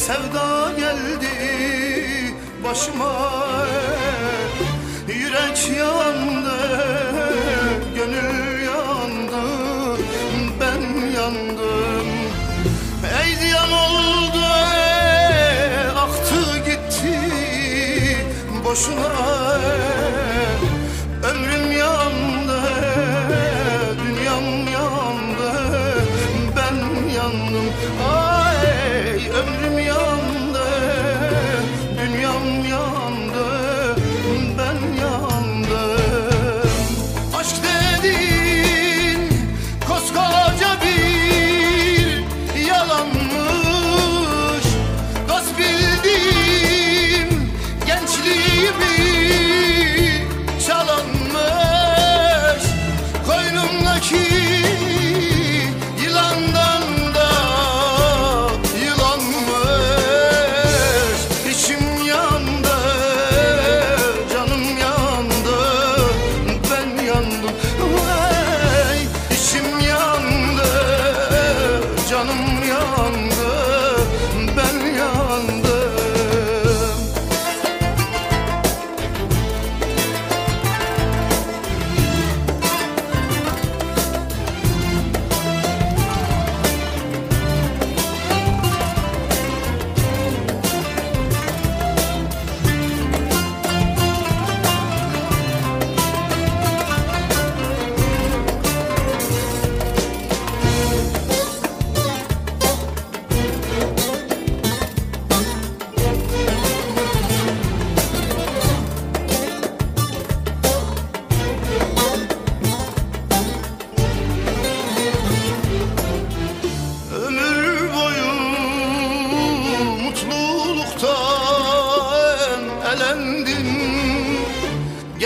sevda geldi başıma. Yürek yandı, gönül yandı, ben yandım. Ey ziyan oldu, aktı gitti boşuna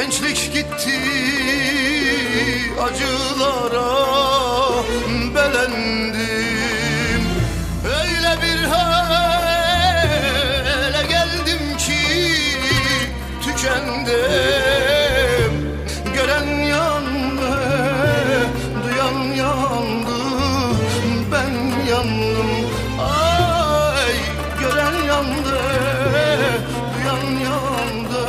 Gençlik gitti acılara belendim. Öyle bir hale geldim ki tükendim. Gören yandı, duyan yandı, ben yandım. Ay gören yandı, duyan yandı,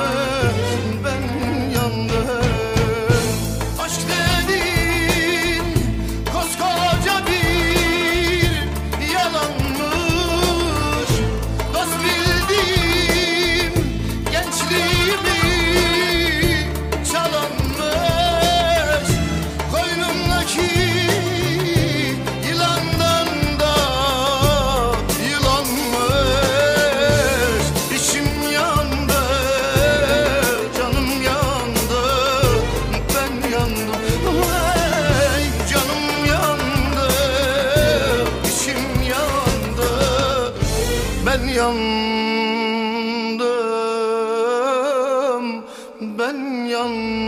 ben yandım, ben yandım